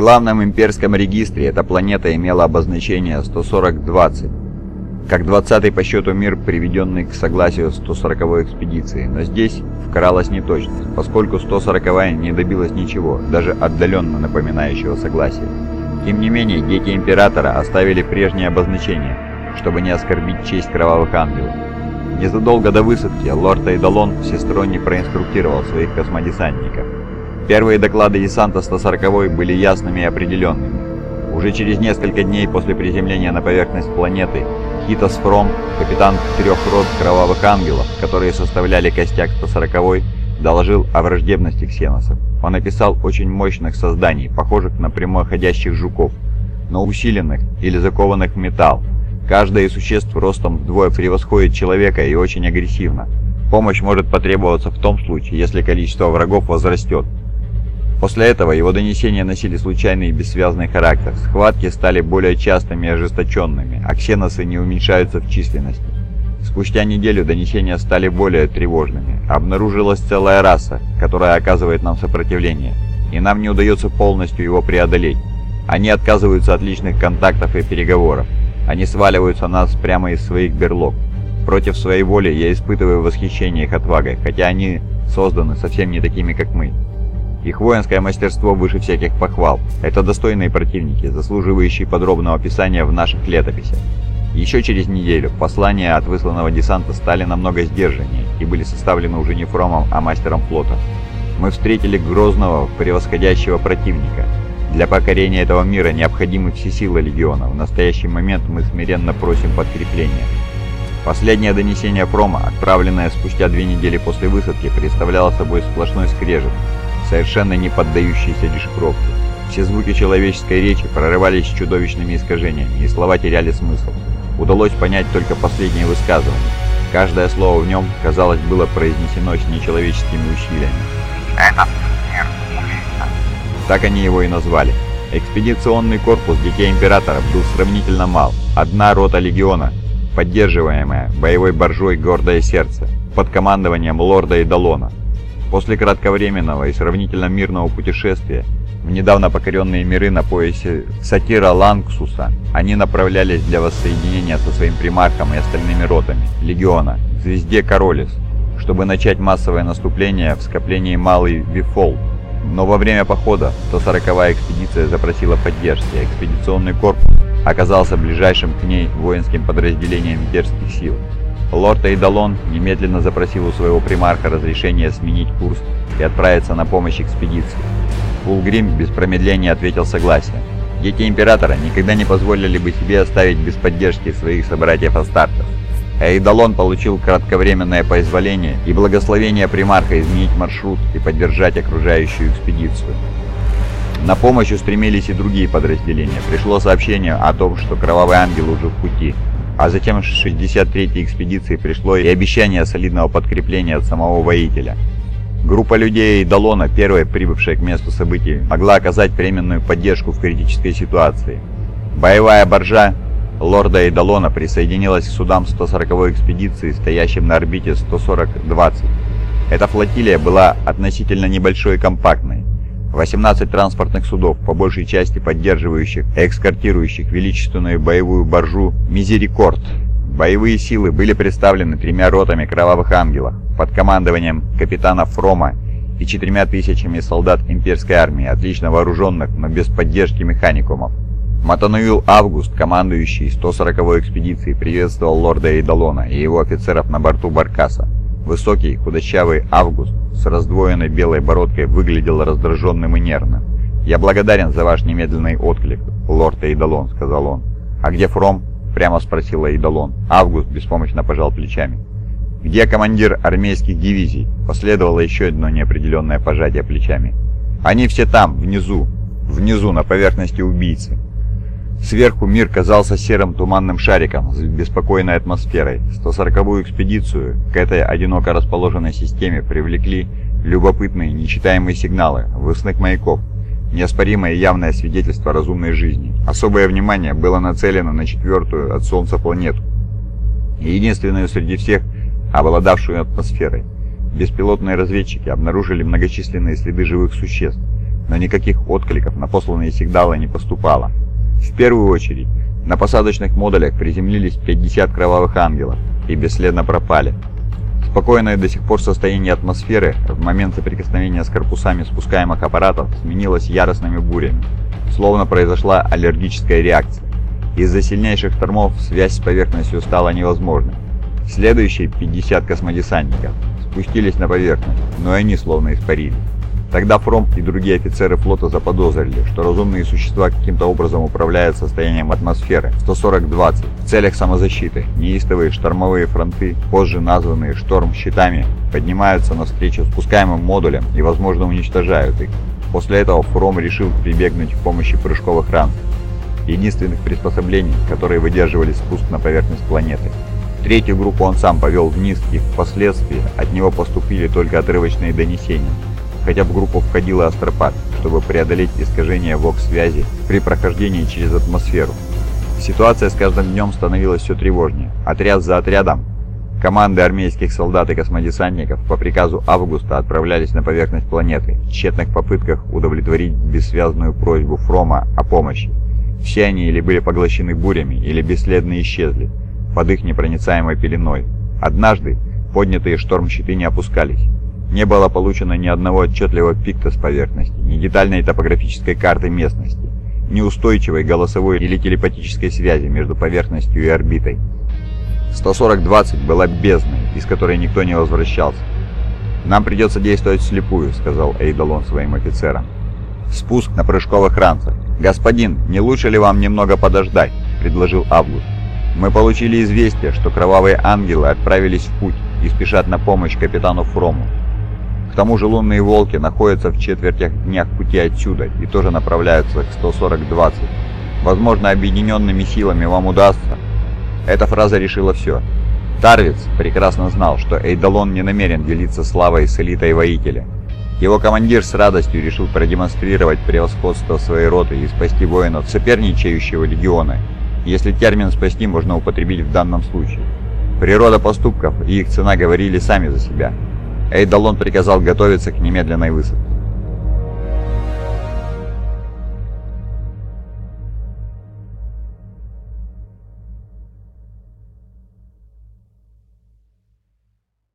главном имперском регистре эта планета имела обозначение 140-20, как 20-й по счету мир, приведенный к согласию 140-й экспедиции, но здесь вкралась неточность, поскольку 140-я не добилась ничего, даже отдаленно напоминающего согласие. Тем не менее, дети Императора оставили прежнее обозначение, чтобы не оскорбить честь Кровавых Ангелов. Незадолго до высадки лорд Эйдалон всесторонне проинструктировал своих космодесантников. Первые доклады десанта 140 были ясными и определенными. Уже через несколько дней после приземления на поверхность планеты Хитос Фром, капитан трех рот Кровавых Ангелов, которые составляли костяк 140 доложил о враждебности ксеносов. Он описал очень мощных созданий, похожих на прямоходящих жуков, но усиленных или закованных в металл. Каждое из существ ростом вдвое превосходит человека и очень агрессивно. Помощь может потребоваться в том случае, если количество врагов возрастет, После этого его донесения носили случайный и бессвязный характер. Схватки стали более частыми и ожесточенными, а ксеносы не уменьшаются в численности. Спустя неделю донесения стали более тревожными. Обнаружилась целая раса, которая оказывает нам сопротивление, и нам не удается полностью его преодолеть. Они отказываются от личных контактов и переговоров. Они сваливаются на нас прямо из своих берлог. Против своей воли я испытываю восхищение их отвагой, хотя они созданы совсем не такими, как мы. Их воинское мастерство выше всяких похвал. Это достойные противники, заслуживающие подробного описания в наших летописях. Еще через неделю послания от высланного десанта стали намного сдержаннее и были составлены уже не Фромом, а мастером флота. Мы встретили грозного, превосходящего противника. Для покорения этого мира необходимы все силы Легиона. В настоящий момент мы смиренно просим подкрепления. Последнее донесение Фрома, отправленное спустя две недели после высадки, представляло собой сплошной скрежет, совершенно не поддающиеся дешифровке. Все звуки человеческой речи прорывались чудовищными искажениями, и слова теряли смысл. Удалось понять только последнее высказывание. Каждое слово в нем, казалось, было произнесено с нечеловеческими усилиями. «Этот мир убийца». Так они его и назвали. Экспедиционный корпус Детей Императора был сравнительно мал. Одна рота легиона, поддерживаемая боевой боржой «Гордое сердце», под командованием лорда Идалона. После кратковременного и сравнительно мирного путешествия в недавно покоренные миры на поясе Сатира Лангсуса они направлялись для воссоединения со своим примархом и остальными ротами Легиона к звезде Королис, чтобы начать массовое наступление в скоплении Малый Вифол. Но во время похода 140-я экспедиция запросила поддержки, а экспедиционный корпус оказался ближайшим к ней воинским подразделением имперских сил. Лорд Эйдалон немедленно запросил у своего примарха разрешение сменить курс и отправиться на помощь экспедиции. Фулгрим без промедления ответил согласие. Дети Императора никогда не позволили бы себе оставить без поддержки своих собратьев-астартов. Эйдалон получил кратковременное позволение и благословение примарха изменить маршрут и поддержать окружающую экспедицию. На помощь устремились и другие подразделения. Пришло сообщение о том, что Кровавый Ангел уже в пути, а затем 63-й экспедиции пришло и обещание солидного подкрепления от самого воителя. Группа людей Далона, первая прибывшая к месту событий, могла оказать временную поддержку в критической ситуации. Боевая боржа лорда Эйдалона присоединилась к судам 140-й экспедиции, стоящим на орбите 140-20. Эта флотилия была относительно небольшой и компактной. 18 транспортных судов, по большей части поддерживающих и экскортирующих величественную боевую боржу «Мизерикорд». Боевые силы были представлены тремя ротами Кровавых Ангелов под командованием капитана Фрома и четырьмя тысячами солдат имперской армии, отлично вооруженных, но без поддержки механикумов. Матануил Август, командующий 140-й экспедицией, приветствовал лорда Эйдалона и его офицеров на борту Баркаса. Высокий, худощавый Август с раздвоенной белой бородкой выглядел раздраженным и нервным. «Я благодарен за ваш немедленный отклик, лорд Эйдалон», — сказал он. «А где Фром?» — прямо спросил Эйдалон. Август беспомощно пожал плечами. «Где командир армейских дивизий?» Последовало еще одно неопределенное пожатие плечами. «Они все там, внизу. Внизу, на поверхности убийцы». Сверху мир казался серым туманным шариком с беспокойной атмосферой. 140-ю экспедицию к этой одиноко расположенной системе привлекли любопытные, нечитаемые сигналы высных маяков, неоспоримое явное свидетельство разумной жизни. Особое внимание было нацелено на четвертую от Солнца планету, единственную среди всех, обладавшую атмосферой. Беспилотные разведчики обнаружили многочисленные следы живых существ, но никаких откликов на посланные сигналы не поступало. В первую очередь, на посадочных модулях приземлились 50 кровавых ангелов и бесследно пропали. Спокойное до сих пор состояние атмосферы в момент соприкосновения с корпусами спускаемых аппаратов сменилось яростными бурями, словно произошла аллергическая реакция. Из-за сильнейших штормов связь с поверхностью стала невозможной. Следующие 50 космодесантников спустились на поверхность, но они словно испарились. Тогда Фром и другие офицеры флота заподозрили, что разумные существа каким-то образом управляют состоянием атмосферы 140-20 в целях самозащиты. Неистовые штормовые фронты, позже названные шторм-щитами, поднимаются навстречу спускаемым модулям и, возможно, уничтожают их. После этого Фром решил прибегнуть к помощи прыжковых ранцев, единственных приспособлений, которые выдерживали спуск на поверхность планеты. Третью группу он сам повел вниз, и впоследствии от него поступили только отрывочные донесения хотя в группу входил и астропат, чтобы преодолеть искажение ВОК-связи при прохождении через атмосферу. Ситуация с каждым днем становилась все тревожнее. Отряд за отрядом команды армейских солдат и космодесантников по приказу Августа отправлялись на поверхность планеты в тщетных попытках удовлетворить бессвязную просьбу Фрома о помощи. Все они или были поглощены бурями, или бесследно исчезли под их непроницаемой пеленой. Однажды поднятые шторм-щиты не опускались. Не было получено ни одного отчетливого пикта с поверхности, ни детальной топографической карты местности, ни устойчивой голосовой или телепатической связи между поверхностью и орбитой. 140-20 была бездной, из которой никто не возвращался. «Нам придется действовать вслепую», — сказал Эйдалон своим офицерам. «Спуск на прыжковых ранцах. Господин, не лучше ли вам немного подождать?» — предложил Август. «Мы получили известие, что кровавые ангелы отправились в путь и спешат на помощь капитану Фрому. К тому же лунные волки находятся в четвертях днях пути отсюда и тоже направляются к 140-20. Возможно, объединенными силами вам удастся. Эта фраза решила все. Тарвиц прекрасно знал, что Эйдалон не намерен делиться славой с элитой воителя. Его командир с радостью решил продемонстрировать превосходство своей роты и спасти воинов соперничающего легиона, если термин «спасти» можно употребить в данном случае. Природа поступков и их цена говорили сами за себя. Эйдалон приказал готовиться к немедленной высадке.